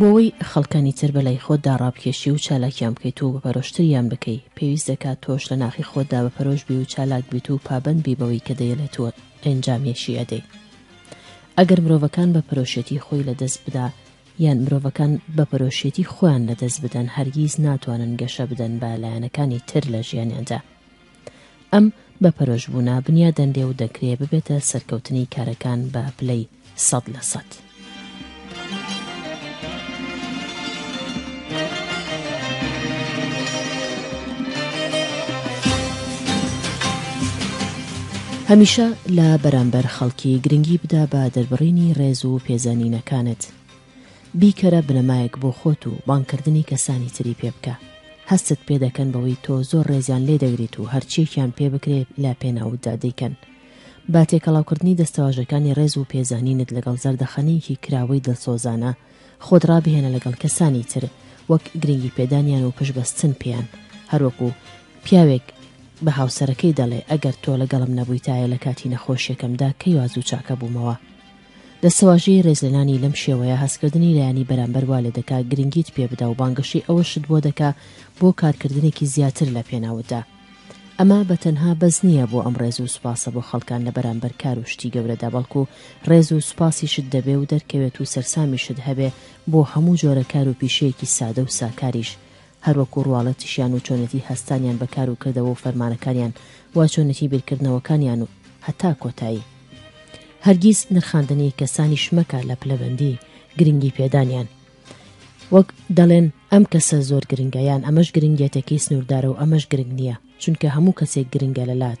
بۆوەی خەڵکانی تر بە لای خۆتدا ڕابکێشی و چالاکیان بکەیت و بەپەرۆشتریان بکەی، پێویست دەکات تۆش لە ناخی خۆتدا بە پەرۆش بی و چالاک بیت و پابەند بی بەوەی کە دەیەلێت و ئەنجامیشی ئەدەی. ئەگەر مرۆڤەکان بە پەرۆشێتی خۆی لە دەست بدا یان مرۆڤەکان بە پەرۆشێتی خۆیان لە دەست بدەن هەرگیز ناتوانن گەشە بدەن بە لایەنەکانی تر لە ژیانیاندا. ئەم بە پەرۆش بوونە بنیا دەنرێ و دەکرێ ببێتە سەرکەوتنی کارەکان بە پلەی سەد لە سەد. هەمیشە لە بەرامبەر خەڵکی گرنگی بدە بە دەربڕینی ڕێز و پێزانینەکانت. بیکەرە بنەمایەک بۆ خۆت و بانگکردنی کەسانی تری پێ بکە. هەستت پێ دەکەن بەوەی تۆ زۆر ڕێزیان لێ دەگریت و هەرچییەکیان پێ بکرێ لە پێناوتدا دەیکەن. بە تێکەڵاوکردنی دەستەواژەکانی ڕێز و پێزانینت لەگەڵ زەردەخەنەیەکی کراوەی دڵسۆزانە، خۆت ڕابهێنە لەگەڵ کەسانی تر وەک گرنگیپێدانیان و پشتبەستن پێیان. هەروەکو پیاوێک بە هاوسەرەکەی دەڵێ ئەگەر تۆ لەگەڵم نەبوویتایە لە کاتی نەخۆشییەکەمدا کەی وا زوو چاکەبوومەوە. دەستەواژەی رێزلێنانی لەم شێوەیە هەستکردنی لایەنی بەرامبەر وا لێدەکا گرنگیت پێ بدا و بانگەشەی ئەوەشت بۆ دەکا بۆ کارکردنێکی زیاتر لە پێناوتدا. ئەمە بە تەنها بەس نییە بۆ ئەم رێز و سوپاسە بۆ خەڵکان لە بەرامبەر کار و شتی گەورەدا بەڵکو رێز و سوپاسیشت دەبێ و دەرکەوێت و سەرسامیشت هەبێ بۆ هەموو جۆرە کار و پیشەیەکی سادە و ساکاریش هەروەکو ڕواڵەتیشیان و چۆنێتی هەستانیان بە کار و کردەوە و فەرمانەکانیان و چۆنێتی بیرکردنەوەکانیان و. هەتا کۆتایی. هەرگیز نرخاندنی کەسانیش مەکە لە پلەبەندی گرنگی پێدانیان. وەک دەڵێن ئەم کەسە زۆر گرنگە یان ئەمەش گرنگیەتەکەی سنووردارە و ئەمەش گرنگ نییە، چونکە هەموو کەسێک گرنگە لەلات.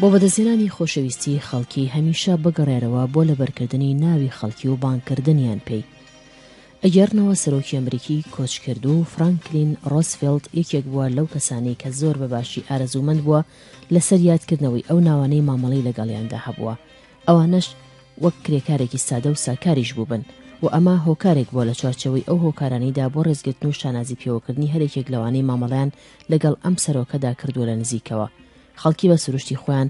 بۆ بەدەستهێنانی خۆشەویستی خەڵکی هەمیشە بگەڕێرەوە بۆ لەبەرکردنی ناوی خەڵکی و بانگکردنیان پێی. ئەگێڕنەوە سەرۆکی ئەمریکی کۆچکردوو، فرانکلین ڕۆزفێڵت یەکێک بووە لەو کەسانەی کە زۆر بە باشی ئارەزوومەند بووە لەسەر یادکردنەوەی ئەو ناوانەی مامەڵەی لەگەڵیاندا هەبووە ئەوانەش وەک کرێکارێکی سادە و ساکاریش بووبن و ئەمە هۆکارێک بووە لە چوارچێوەی ئەو هۆکارانەیدا بۆ ڕێزگرتن و شانازی پێوەکردنی هەریەکێک لەوانەی مامەڵەیان لەگەڵ ئەم سەرۆکەدا کردووە لە نزیکەوە خەڵکی بە سروشتی خۆیان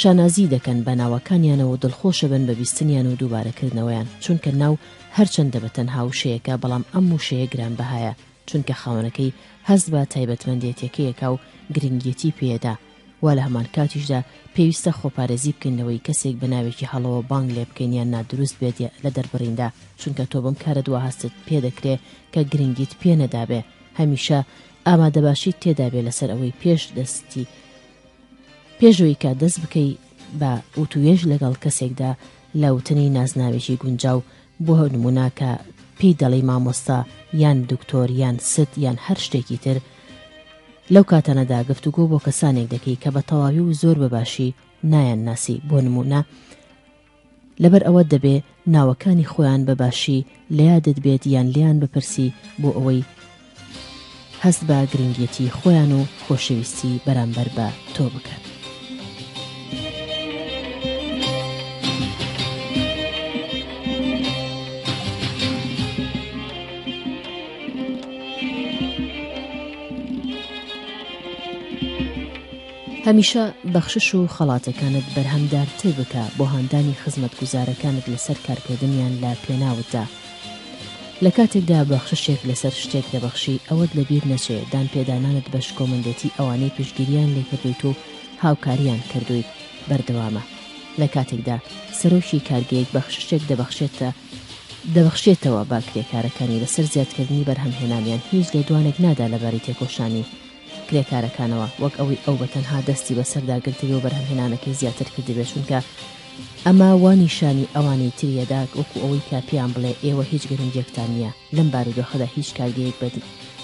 شانازی دەکەن بە ناوەکانیانەوە و دڵخۆشە بن بە بیستنیان و دووبارەکردنەوەیان چونکە ناو هەرچەندە بە تەنها وشەیەکە بەڵام ئەم وشەیە گران بەهایە چونکە خاوەنەکەی هەست بە تایبەتمەندێتیەکەیەکە و گرنگێتی پێدا وا لە هەمان کاتیشدا پێویستە خۆپارێزی بکەین لەوەی کەسێک بە ناوێکی هەڵەوە بانگ لێ بکەین یان نادروست بێت لە دەربڕیندا چونکە تۆ بەم کارەت وا هەستت پێ دەکرێ کە گرنگیت پێ نەدابێ هەمیشە ئامادەباشیت تێدابێ لەسەر ئەوەی پێش دەستی پێشەوەی کە دەست بکەی بە وتووێژ لەگەڵ کەسێکدا لە وتنی نازناوێکی گونجاو بۆ نموونە کە پێی دەڵێی مامۆستا یان دکتۆر یان ست یان هەر شتێکی تر، لەو کاتانەدا گفتوگۆ بۆ کەسانێک دەکەی کە بە تەواوی و زۆر بەباشی نایان ناسی بۆ نمونە لەبەر ئەوە دەبێ ناوەکانی خۆیان بەباشی لە یادت بێت یان لیان بپرسی بۆ ئەوەی هەست بە گرنگێتی خۆیان و خۆشەویستی بەرامبەر بە تۆ بکەن. هەمیشە بەخشش و خەڵاتەکانت بەرهەمدارتر بکە بۆ هاندانی خزمەتگوزارەکانت لەسەر کارکردنیان لە پێناوتدا، لە کاتێکدا بەخششێک لەسەر شتێک دەبەخشی ئەوەت لە بیر نەچێ دانپێدانانت بە شکۆمەندێتی ئەوانەی پشتگیریان لێکردوویت و هاوکاریان کردوویت بەردەوامە لە کاتێکدا سەرۆکی کارگەیەک بەخششێک دەبەخشێتە دەبەخشێتەوە بە کرێکارەکانی لەسەر زیادکردنی بەرهەمهێنانیان هیچ لێدوانێک نادا لەباری تێکۆشانی کرێکارەکانەوە وەک ئەوەی ئەو بە تەنها دەستی بەسەردا گرتبێ و بەرهەمهێنانەکەی زیاتر کردبێ چونکە ئەمە وا نیشانی ئەوانی تری ئەدا وەکو ئەوەی کە پێیان بڵێ ئێوە هیچ گرنگیەکتان نیە لەم بارودۆخەدا هیچ کارگەیەک بەدی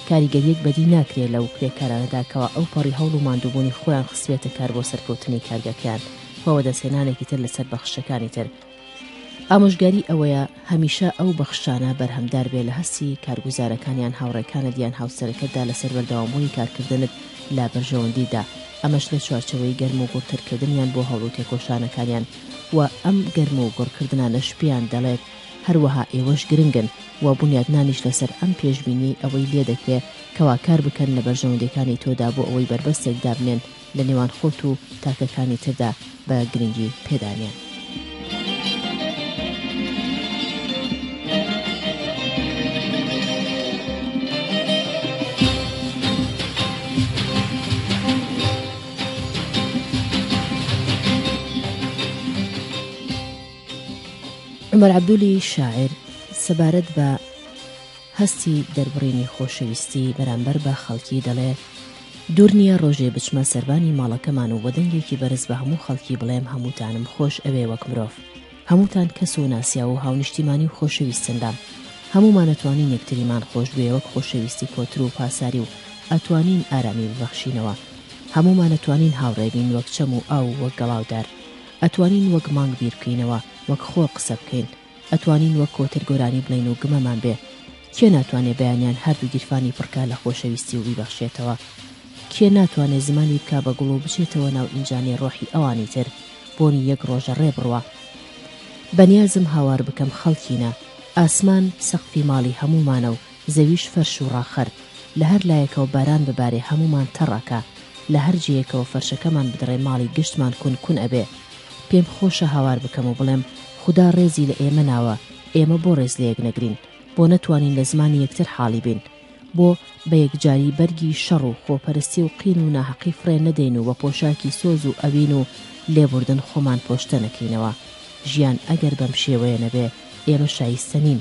کاریگەریەک بەدی ناکرێ لەو کرێکارانەدا کەوا ئەو پەڕی هەوڵ و ماندوبونی خۆیان خستویەتە کار بۆ سەرکەوتنی کارگەکەیان و وەدەستهێنانێکی تر لەسەر بەخششەکانی تر ئامۆژگاری ئەوەیە هەمیشە ئەو بەخشانە بەرهەمدار بێ لە هەستی کارگوزارەکان یان هاوڕێکانت یان هاوسەرەکەتدا لەسەر بەردەوامبوونی کارکردنت لە بەرژەوەندیدا، ئەمەش لە چوارچێوەی گەرم و گوڕترکردنیان بۆ هەوڵ و تێکۆشانەکانیان و ئەم گەرم و گوڕکردنانەش پێیان دەڵێت هەروەها ئێوەش گرنگن و بونیادنانیش لەسەر ئەم پێشبینیەی ئەوەی لێدەکرێ کەوا کاربکەن لە بەرژەوەندیەکانی تۆدا بۆ ئەوەی بەربەستێک دابنێن لە نێوان خۆت و تاکەکانی تردا بە گرنگی پێدانیان. عومەر عەبدولی شاعیر سەبارەت بە هەستی دەربڕینی خۆشەویستی بەرامبەر بە خەڵکی دەڵێ، دوور نیە ڕۆژێ بچمە سەربانی ماڵەکەمان و بەدەنگێکی بەرز بە هەموو خەڵکی بڵێم هەمووتانم خۆش ئەوێ وەک مرۆڤ. هەمووتان کەس و ناسیاو و هاونیشتیمانی و خۆشەویستن لام. هەموومان ئەتوانین یەکتریمان خۆشبوێ وەک خۆشەویستی کۆتر و پاساری و ئەتوانین ئارامی ببەخشینەوە. هەموومان ئەتوانین هاوڕێ بین وەک چەم و ئاو و وەک گەڵاو دار. ئەتوانین وەک مانگ بیربکەینەوە وەک خۆر قسە بکەین. ئەتوانین وەک کۆتر گۆرانی بڵێین و گمەمان بێ کێ ناتوانێ بەیانیان هەردوو گیرفانی پڕکا لە خۆشەویستی و بیبەخشێتەوە کێ ناتوانێ زمانی بکا بە گوڵ و بچێتەوە ناو ئینجانی ڕۆحی ئەوانی تر بۆنی یەک ڕۆژە ڕێ بڕوا بەنیازم هاوار بکەم خەڵکینە ئاسمان سەقفی ماڵی هەموومانە و زەویش فەرش و ڕاخەر، لە هەر لایەکەوە باران ببارێ هەموومان تەڕ ئەکا، لە هەر جێیەکەوە فەرشەکەمان بدڕێ ماڵی گشتمان کون کون ئەبێ. پێم خۆشە هاوار بکەم و بڵێم خودا ڕێزی لە ئێمە ناوە، ئێمە بۆ ڕێز لەیەک نەگرین، بۆ نەتوانین لە زمانی یەکتر حاڵی بین، بۆ بە یەکجاری بەرگی شەڕ و خۆپەرستی و قین و ناهەقی فڕێ نەدەین و بە پۆشاکی سۆز و ئەوین و لێبوردن خۆمان پۆشتە نەکەینەوە؟ ژیان ئەگەر بەم شێوەیە نەبێ ئێمە شایستە نین.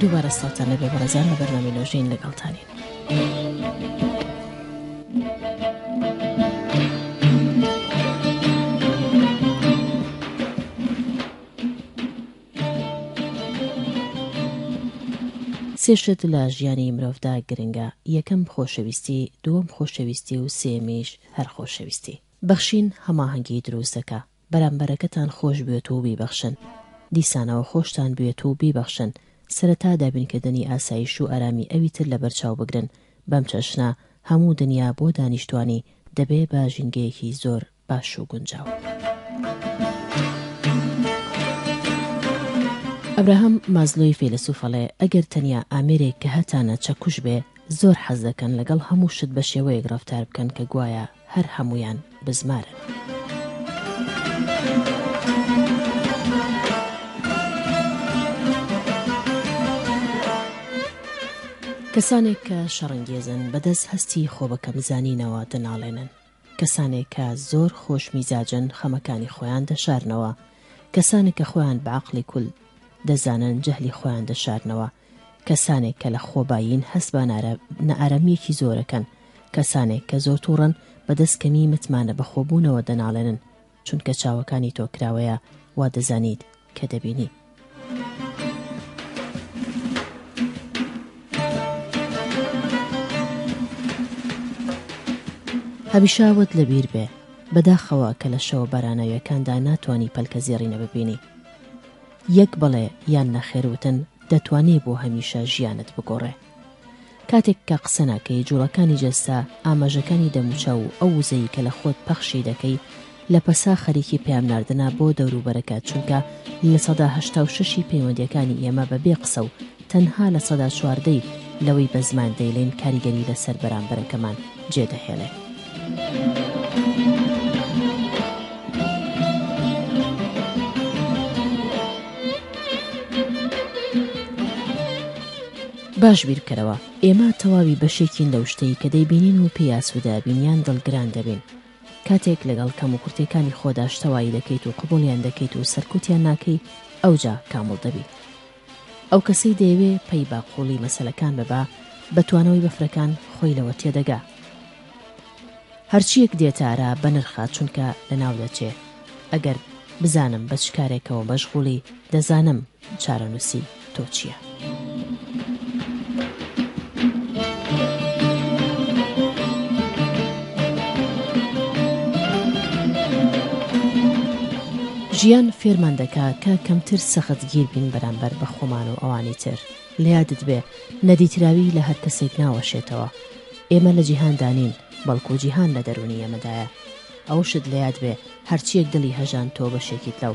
دووبارە سڵاوتان لێبێ بەڕێزان لە بەرنامەی نۆژین لەگەڵتانین. سێ شت لە ژیانی مرۆڤدا گرنگە، یەکەم خۆشەویستی، دووەم خۆشەویستی و سێیەمیش هەر خۆشەویستی. بەخشین هەماهەنگی دروست دەکا. بەرامبەرەکەتان خۆش بوێت و بیبەخشن دیسانەوە خۆشتان بوێت و بیبەخشن سەرەتا دابینکردنی ئاسایش و ئارامی ئەوی تر لەبەرچاو بگرن بەم چەشنە هەموو دنیا بۆ دانیشتوانی دەبێ بە ژینگەیەکی زۆر باش و گونجاو. ئەبراهام مازلۆی فەیلەسوف ئەڵێ ئەگەر تەنیا ئامێرێک کە هەتانە چەکوش بێ زۆر حەز دەکەن لەگەڵ هەموو شت بە شێوەیەک ڕەفتار بکەن کە گوایە هەر هەموویان بزمارن. کەسانێک کە شەڕەنگێزن بەدەست هەستی خۆبەکەمزانینەوە دەناڵێنن، کەسانێک کە زۆر خۆش میزاجن خەمەکانی خۆیان دەشارنەوە، کەسانێک کە خۆیان بە عەقڵی کول دەزانن جەهلی خۆیان دەشارنەوە، کەسانێک کە لە خۆبایین هەست بە نائارامییەکی زۆرەکەن، کەسانێک کە زۆر توڕەن بە دەست کەمیی متمانە بە خۆ بوونەوە دەناڵێنن، چونکە چاوەکانی تۆ کراوەیە وا دەزانیت کە دەبینی. هەمیشە ئەوەت لە بیر بێ، بەداخەوە کە لە شەوە باراناویەکاندا ناتوانی پەلکە زێڕینە ببینی، یەک بەڵێ یان نەخێر وتن دەتوانێ بۆ هەمیشە ژیانت بگۆڕێ. کاتێک کە قسە ناکەی، جوڵەکانی جەستە، ئاماژەکانی دەموچاو و ئەو وزەی کە لە خۆت پەخشی دەکەی لە پەسا خەریکی پەیام ناردنە بۆ دەوروبەرەکەت چونکە لە سەدا هەشتا و شەشی پەیوەندیەکانی ئێمە بە بێ قسە و تەنها لە سەدا چواردەی لەوەی بە زمان دەیڵێین کاریگەری لەسەر بەرامبەرەکەمان جێدەهێڵێت. باش بیربکەرەوە، ئێمە تەواوی بەشێکین لەو شتەی کە دەیبینین و پێی ئاسوودە ئەبین یان دڵگران دەبین. کاتێک لەگەڵ کەموکورتییەکانی خۆدا شتەوایی دەکەیت و قبوڵیان دەکەیت و سەرکوتیان ناکەی، ئەوجا کامڵ دەبی. ئەو کەسەی دەیەوێ پەی بە قووڵی مەسەلەکان ببا، بە توانەوەی بەفرەکان خۆی لەوە تێدەگا. هەرچییەک دێتە ئەرا بە نرخە چونکە لە ناو دەچێ. ئەگەر بزانم بە چ کارێکەوە مەشغوولی، دەزانم چارەنووسی تۆ چییە. ژیان فێرمان دەکا کە کەمتر سەختگیر بین بەرامبەر بە خۆمان و ئەوانی تر. لە یادت بێ، نەدیتراوی لە هەر کەسێک ناوەشێتەوە. ئێمە لە جیهاندا نین، بەڵکو جیهان لە دەروونی ئێمەدایە. ئەوەشت لە یاد بێ، هەرچییەک دڵی هەژاند تۆ بەشێکیت لەو.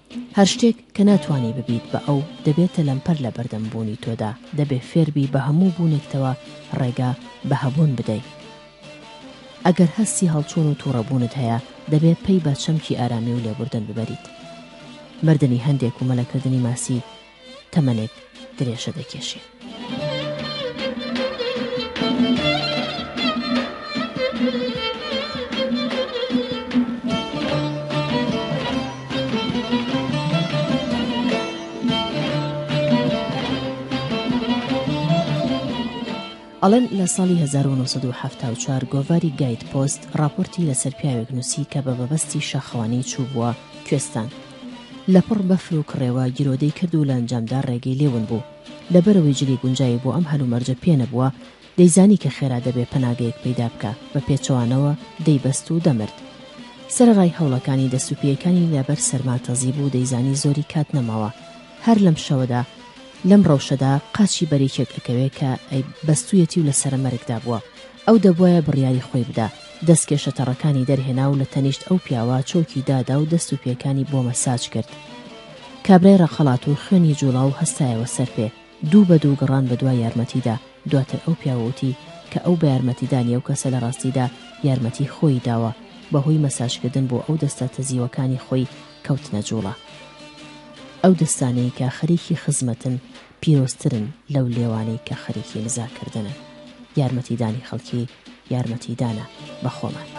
هەر شتێک کە ناتوانی ببیت بە ئەو، دەبێتە لەمپەر لە بەردەم بوونی تۆدا، دەبێ فێربی بە هەموو بوونێکتەوە ڕێگا بە هەبوون بدەی. ئەگەر هەستی هەڵچوون و تووڕەبوونت هەیە، دەبێ پەی بە چەمکی ئارامی و لێبوردن ببەریت. مردنی هەندێک و مەلەکردنی ماسی، تەمەنێک درێژە دەکێشێت. ئەڵێن لە ساڵی 1970 گۆڤاری گایت پۆست راپۆرتی لەسەر پیاوێک نووسی کە بە بەبەستی شاخەوانی چوو بووە کوێستان لەپڕ بەفر و کڕێوە گیرۆدەی کرد و لە ئەنجامدا ڕێگەی لێ ون بوو. لەبەرئەوەی جلی گونجاوی بۆ ئەم هەلومەرجە پێ نەبووە، دەیزانی کە خێرا دەبێ پەناگەیەک پەیدا بکا، بە پێچەوانەوە دەیبەست و دەمرد. سەرەڕای هەوڵەکانی، دەستوپێیەکانی لەبەر سەرما تەزی بوو، دەیزانی زۆری کات نەماوە. هەر لەم شەوەدا، لەم ڕەوشەدا قاچی بەریکێک ئەکەوێ کە ئەیبەستوویەتی و لە سەرە مەرگدا بووە. ئەو دەبوایە بڕیاری خۆی بدا. دەستکێشە تەڕەکانی دەرهێنا و لە تەنیشت ئەو پیاوە چۆکی دادا و دەست و پێکانی بۆ مەساج کرد. کابرای ڕەقەڵات و خوێنی جووڵاو هەستایەوە سەر پێ. دوو بە دوو گەڕان بە دوای یارمەتیدا. دواتر ئەو پیاوە وتی کە ئەو بە یارمەتیدانی ئەو کەسە لە ڕاستیدا یارمەتی خۆیی داوە. بە هۆی مەساجکردن بۆ ئەو دەستە تزیوەکانی خۆی کەوتنە جووڵە. ئەو دەستانەی کە خەریکی خزمەتن پیرۆزترن لەو لێوانەی کە خەریکی نزا کردنن یارمەتی دانی خەڵکی یارمەتی دانە بە خۆمان.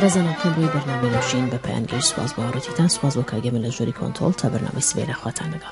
بەڕێزان ئەڵقەی بۆی بەرنامەی نووژین بە پایان گەیشت سوپاس بۆ هاوڕێتیتان سوپاس بۆ کاگێمە لە ژووری کۆنترۆڵ تا بەرنامەی سبەینێ خواتان لەگەڵ